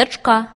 дачка